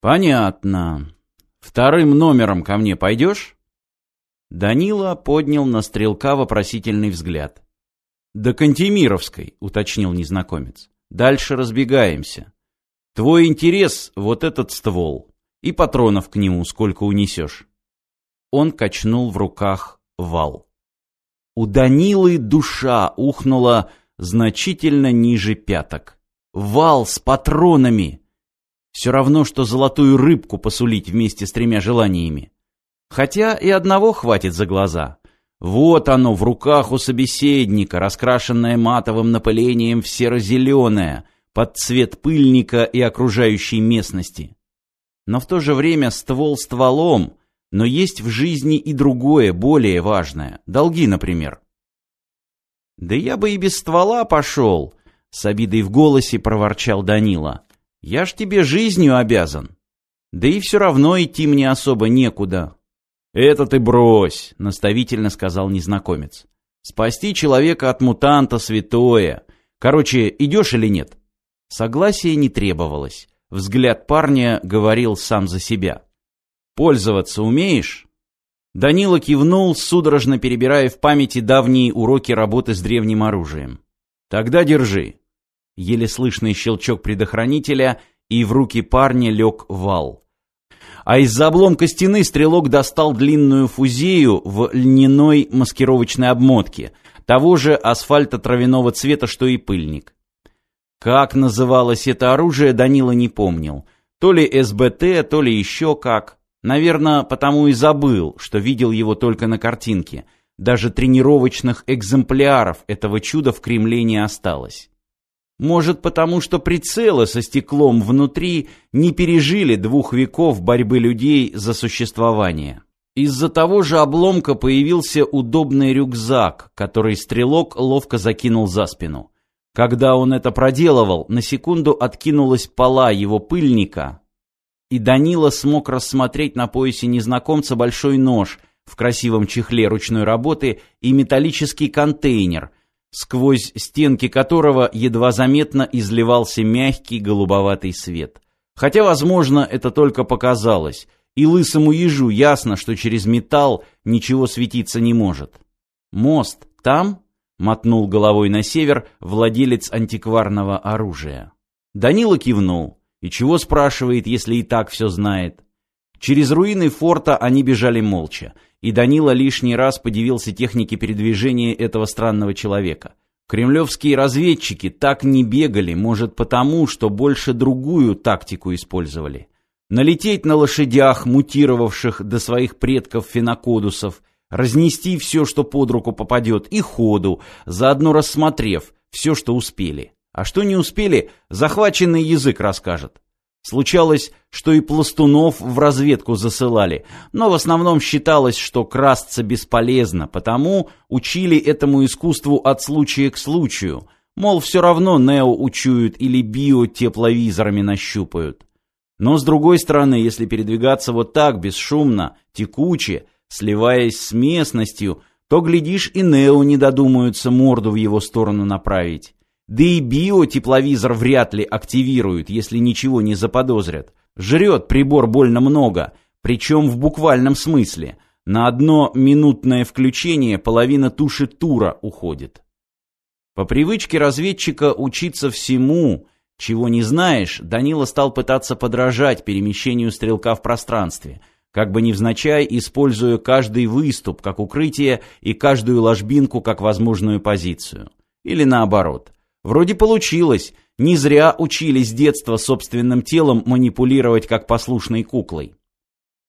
Понятно. Вторым номером ко мне пойдешь? Данила поднял на стрелка вопросительный взгляд. «До Кантемировской», — уточнил незнакомец. «Дальше разбегаемся. Твой интерес — вот этот ствол, и патронов к нему сколько унесешь». Он качнул в руках вал. У Данилы душа ухнула значительно ниже пяток. Вал с патронами! Все равно, что золотую рыбку посулить вместе с тремя желаниями. Хотя и одного хватит за глаза. Вот оно в руках у собеседника, раскрашенное матовым напылением в серо-зеленое, под цвет пыльника и окружающей местности. Но в то же время ствол стволом, но есть в жизни и другое, более важное. Долги, например. «Да я бы и без ствола пошел», — с обидой в голосе проворчал Данила. «Я ж тебе жизнью обязан. Да и все равно идти мне особо некуда. «Это ты брось», — наставительно сказал незнакомец. «Спасти человека от мутанта святое. Короче, идешь или нет?» Согласия не требовалось. Взгляд парня говорил сам за себя. «Пользоваться умеешь?» Данила кивнул, судорожно перебирая в памяти давние уроки работы с древним оружием. «Тогда держи». Еле слышный щелчок предохранителя, и в руки парня лег вал а из-за обломка стены стрелок достал длинную фузею в льняной маскировочной обмотке, того же асфальто-травяного цвета, что и пыльник. Как называлось это оружие, Данила не помнил. То ли СБТ, то ли еще как. Наверное, потому и забыл, что видел его только на картинке. Даже тренировочных экземпляров этого чуда в Кремле не осталось. Может, потому что прицелы со стеклом внутри не пережили двух веков борьбы людей за существование. Из-за того же обломка появился удобный рюкзак, который стрелок ловко закинул за спину. Когда он это проделывал, на секунду откинулась пола его пыльника, и Данила смог рассмотреть на поясе незнакомца большой нож в красивом чехле ручной работы и металлический контейнер – сквозь стенки которого едва заметно изливался мягкий голубоватый свет. Хотя, возможно, это только показалось, и лысому ежу ясно, что через металл ничего светиться не может. «Мост там?» — мотнул головой на север владелец антикварного оружия. Данила кивнул. И чего спрашивает, если и так все знает? Через руины форта они бежали молча и Данила лишний раз подивился технике передвижения этого странного человека. Кремлевские разведчики так не бегали, может потому, что больше другую тактику использовали. Налететь на лошадях, мутировавших до своих предков фенокодусов, разнести все, что под руку попадет, и ходу, заодно рассмотрев все, что успели. А что не успели, захваченный язык расскажет. Случалось, что и пластунов в разведку засылали, но в основном считалось, что красться бесполезно, потому учили этому искусству от случая к случаю, мол, все равно Нео учуют или био тепловизорами нащупают. Но с другой стороны, если передвигаться вот так, бесшумно, текуче, сливаясь с местностью, то, глядишь, и Нео не додумаются морду в его сторону направить. Да и биотепловизор вряд ли активируют, если ничего не заподозрят. Жрет прибор больно много, причем в буквальном смысле. На одно минутное включение половина туши тура уходит. По привычке разведчика учиться всему, чего не знаешь, Данила стал пытаться подражать перемещению стрелка в пространстве, как бы невзначай используя каждый выступ как укрытие и каждую ложбинку как возможную позицию. Или наоборот – Вроде получилось. Не зря учились с детства собственным телом манипулировать как послушной куклой.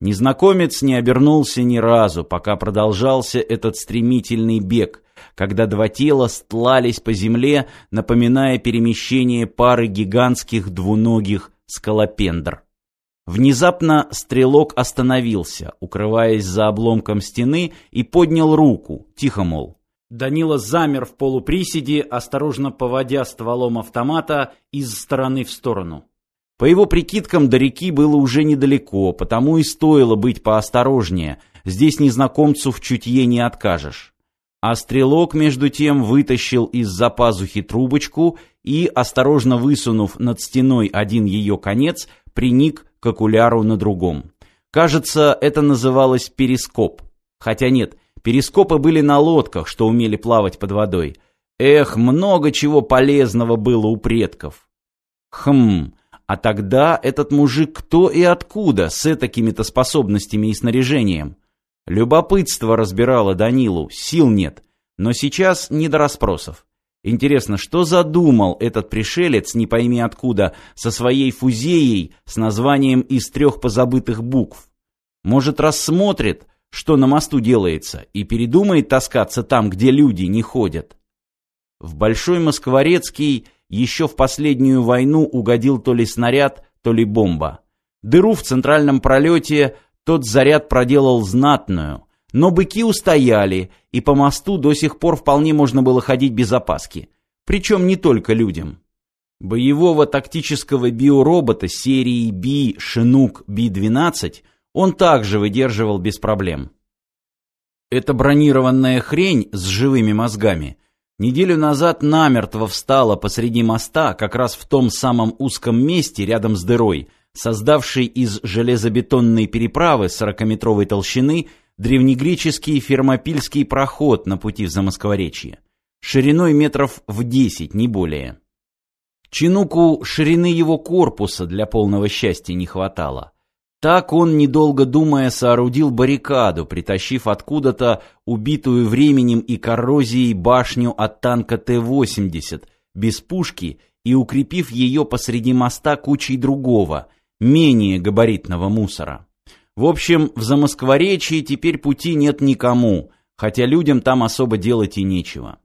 Незнакомец не обернулся ни разу, пока продолжался этот стремительный бег, когда два тела стлались по земле, напоминая перемещение пары гигантских двуногих скалопендр. Внезапно стрелок остановился, укрываясь за обломком стены, и поднял руку, тихо мол. Данила замер в полуприседе, осторожно поводя стволом автомата из стороны в сторону. По его прикидкам, до реки было уже недалеко, потому и стоило быть поосторожнее. Здесь незнакомцу в чутье не откажешь. А стрелок, между тем, вытащил из-за пазухи трубочку и, осторожно высунув над стеной один ее конец, приник к окуляру на другом. Кажется, это называлось перископ. Хотя нет, перископы были на лодках, что умели плавать под водой. Эх, много чего полезного было у предков. Хм, а тогда этот мужик кто и откуда с такими-то способностями и снаряжением? Любопытство разбирало Данилу, сил нет, но сейчас не до расспросов. Интересно, что задумал этот пришелец, не пойми откуда, со своей фузеей с названием из трех позабытых букв? Может, рассмотрит, что на мосту делается, и передумает таскаться там, где люди не ходят? В Большой Москворецкий еще в последнюю войну угодил то ли снаряд, то ли бомба. Дыру в центральном пролете тот заряд проделал знатную, но быки устояли, и по мосту до сих пор вполне можно было ходить без опаски. Причем не только людям. Боевого тактического биоробота серии B Шинук B12 он также выдерживал без проблем. Эта бронированная хрень с живыми мозгами неделю назад намертво встала посреди моста, как раз в том самом узком месте рядом с дырой, создавший из железобетонной переправы 40-метровой толщины древнегреческий фермопильский проход на пути в Замоскворечье, шириной метров в 10, не более. Чинуку ширины его корпуса для полного счастья не хватало. Так он, недолго думая, соорудил баррикаду, притащив откуда-то убитую временем и коррозией башню от танка Т-80, без пушки, и укрепив ее посреди моста кучей другого, менее габаритного мусора. В общем, в Замоскворечье теперь пути нет никому, хотя людям там особо делать и нечего.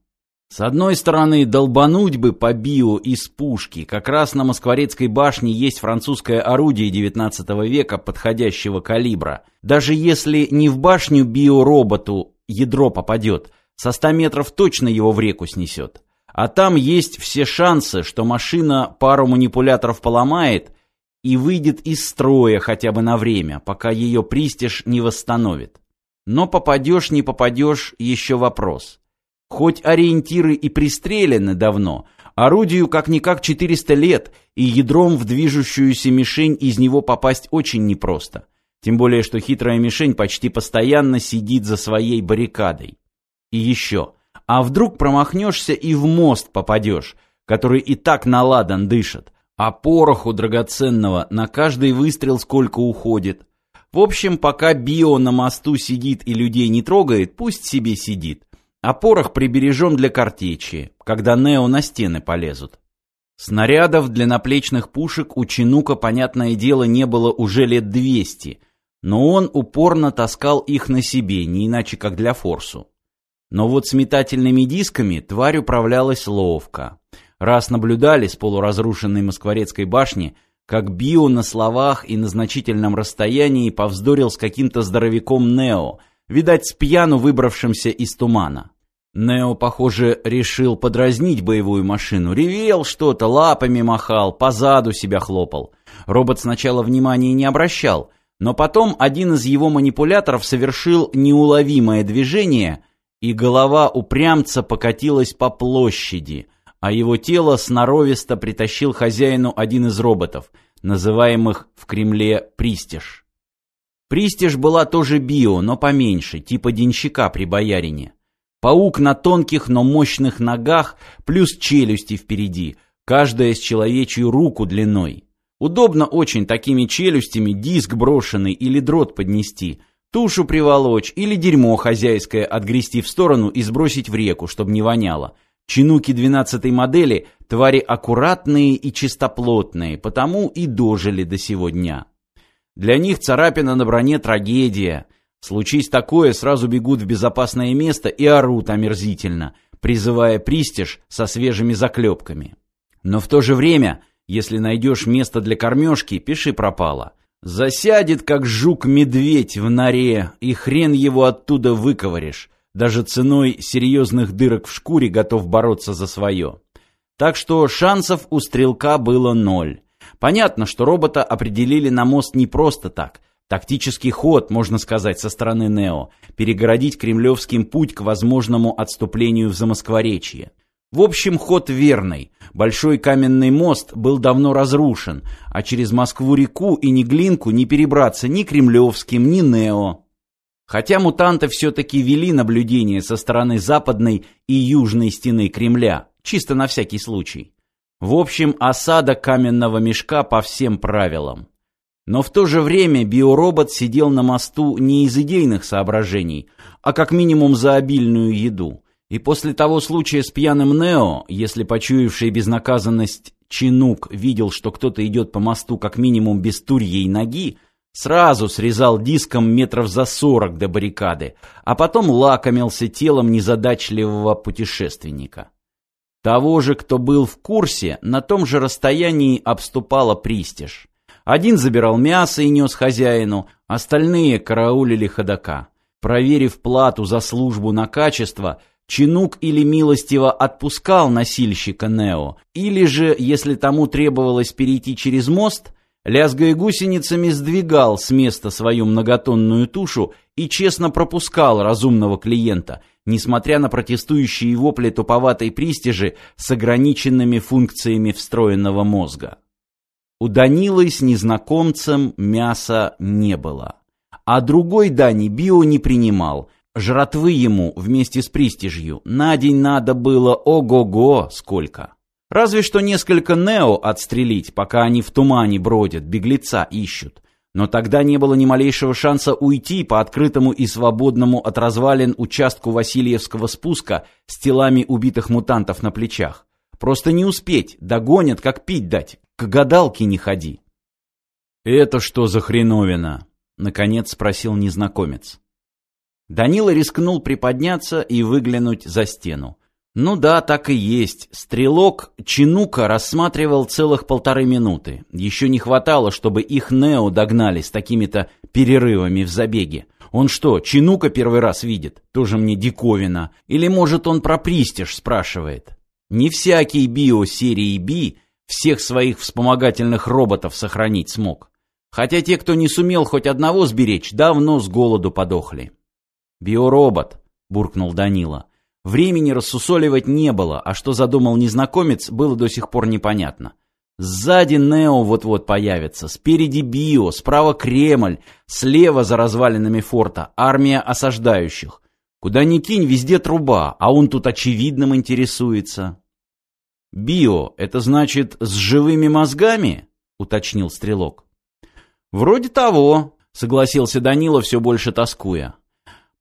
С одной стороны, долбануть бы по био из пушки. Как раз на Москворецкой башне есть французское орудие XIX века подходящего калибра. Даже если не в башню биороботу ядро попадет, со 100 метров точно его в реку снесет. А там есть все шансы, что машина пару манипуляторов поломает и выйдет из строя хотя бы на время, пока ее пристиж не восстановит. Но попадешь, не попадешь, еще вопрос. Хоть ориентиры и пристрелены давно, орудию как-никак 400 лет, и ядром в движущуюся мишень из него попасть очень непросто. Тем более, что хитрая мишень почти постоянно сидит за своей баррикадой. И еще. А вдруг промахнешься и в мост попадешь, который и так наладан дышит, а пороху драгоценного на каждый выстрел сколько уходит. В общем, пока био на мосту сидит и людей не трогает, пусть себе сидит. А порох прибережем для картечи, когда Нео на стены полезут. Снарядов для наплечных пушек у Чинука, понятное дело, не было уже лет двести, но он упорно таскал их на себе, не иначе как для форсу. Но вот с метательными дисками тварь управлялась ловко. Раз наблюдали с полуразрушенной Москворецкой башни, как Био на словах и на значительном расстоянии повздорил с каким-то здоровяком Нео, видать, с пьяну выбравшимся из тумана. Нео, похоже, решил подразнить боевую машину. Ревел что-то, лапами махал, по заду себя хлопал. Робот сначала внимания не обращал, но потом один из его манипуляторов совершил неуловимое движение, и голова упрямца покатилась по площади — а его тело сноровисто притащил хозяину один из роботов, называемых в Кремле «Пристиж». Пристиж была тоже био, но поменьше, типа денщика при боярине. Паук на тонких, но мощных ногах, плюс челюсти впереди, каждая с человечью руку длиной. Удобно очень такими челюстями диск брошенный или дрот поднести, тушу приволочь или дерьмо хозяйское отгрести в сторону и сбросить в реку, чтобы не воняло – Чинуки 12-й модели – твари аккуратные и чистоплотные, потому и дожили до сего дня. Для них царапина на броне – трагедия. Случись такое, сразу бегут в безопасное место и орут омерзительно, призывая пристиж со свежими заклепками. Но в то же время, если найдешь место для кормежки, пиши пропало. Засядет, как жук-медведь в норе, и хрен его оттуда выковыришь даже ценой серьезных дырок в шкуре готов бороться за свое. Так что шансов у стрелка было ноль. Понятно, что робота определили на мост не просто так. Тактический ход, можно сказать, со стороны Нео, перегородить кремлевским путь к возможному отступлению в Замоскворечье. В общем, ход верный. Большой каменный мост был давно разрушен, а через Москву-реку и Неглинку не перебраться ни Кремлевским, ни Нео. Хотя мутанты все-таки вели наблюдение со стороны западной и южной стены Кремля, чисто на всякий случай. В общем, осада каменного мешка по всем правилам. Но в то же время биоробот сидел на мосту не из идейных соображений, а как минимум за обильную еду. И после того случая с пьяным Нео, если почуявший безнаказанность Чинук видел, что кто-то идет по мосту как минимум без турьей ноги, сразу срезал диском метров за сорок до баррикады, а потом лакомился телом незадачливого путешественника. Того же, кто был в курсе, на том же расстоянии обступала пристиж. Один забирал мясо и нес хозяину, остальные караулили ходока. Проверив плату за службу на качество, Чинук или милостиво отпускал носильщика Нео, или же, если тому требовалось перейти через мост, лязгая гусеницами, сдвигал с места свою многотонную тушу и честно пропускал разумного клиента, несмотря на протестующие вопли туповатой пристижи с ограниченными функциями встроенного мозга. У Данилы с незнакомцем мяса не было, а другой Дани био не принимал – Жратвы ему вместе с пристижью на день надо было ого-го сколько. Разве что несколько нео отстрелить, пока они в тумане бродят, беглеца ищут. Но тогда не было ни малейшего шанса уйти по открытому и свободному от развалин участку Васильевского спуска с телами убитых мутантов на плечах. Просто не успеть, догонят, как пить дать. К гадалке не ходи. «Это что за хреновина?» — наконец спросил незнакомец. Данила рискнул приподняться и выглянуть за стену. Ну да, так и есть. Стрелок Чинука рассматривал целых полторы минуты. Еще не хватало, чтобы их Нео догнали с такими-то перерывами в забеге. Он что, Чинука первый раз видит? Тоже мне диковина. Или, может, он про Пристиж спрашивает? Не всякий био серии Би всех своих вспомогательных роботов сохранить смог. Хотя те, кто не сумел хоть одного сберечь, давно с голоду подохли. «Биоробот», — буркнул Данила. Времени рассусоливать не было, а что задумал незнакомец, было до сих пор непонятно. Сзади Нео вот-вот появится, спереди Био, справа Кремль, слева за развалинами форта армия осаждающих. Куда ни кинь, везде труба, а он тут очевидным интересуется. «Био — это значит с живыми мозгами?» — уточнил Стрелок. «Вроде того», — согласился Данила, все больше тоскуя.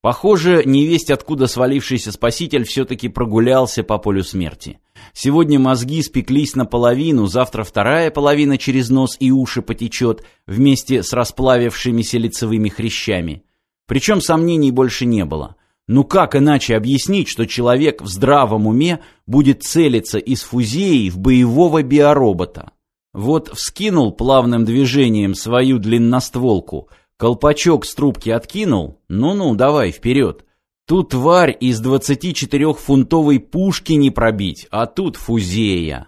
Похоже, невесть откуда свалившийся спаситель все-таки прогулялся по полю смерти. Сегодня мозги спеклись наполовину, завтра вторая половина через нос и уши потечет вместе с расплавившимися лицевыми хрящами. Причем сомнений больше не было. Ну как иначе объяснить, что человек в здравом уме будет целиться из фузеи в боевого биоробота? Вот вскинул плавным движением свою длинностволку, Колпачок с трубки откинул? Ну-ну, давай, вперед. Тут тварь из 24-фунтовой пушки не пробить, а тут фузея.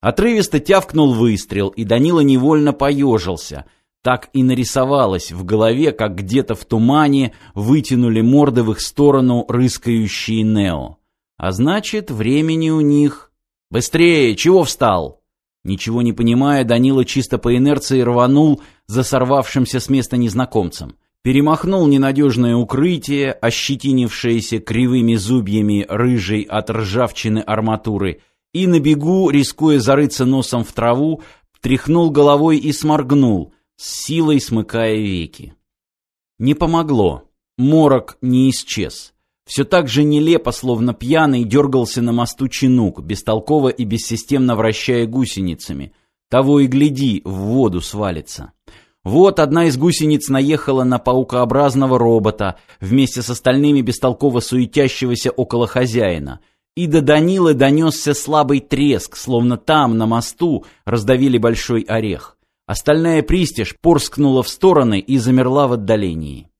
Отрывисто тявкнул выстрел, и Данила невольно поежился. Так и нарисовалось в голове, как где-то в тумане вытянули морды в их сторону рыскающие Нео. А значит, времени у них... «Быстрее! Чего встал?» Ничего не понимая, Данила чисто по инерции рванул за сорвавшимся с места незнакомцем. Перемахнул ненадежное укрытие, ощетинившееся кривыми зубьями рыжей от ржавчины арматуры, и на бегу, рискуя зарыться носом в траву, тряхнул головой и сморгнул, с силой смыкая веки. Не помогло. Морок не исчез. Все так же нелепо, словно пьяный, дергался на мосту чинук, бестолково и бессистемно вращая гусеницами. Того и гляди, в воду свалится. Вот одна из гусениц наехала на паукообразного робота вместе с остальными бестолково суетящегося около хозяина. И до Данилы донесся слабый треск, словно там, на мосту, раздавили большой орех. Остальная пристежь порскнула в стороны и замерла в отдалении.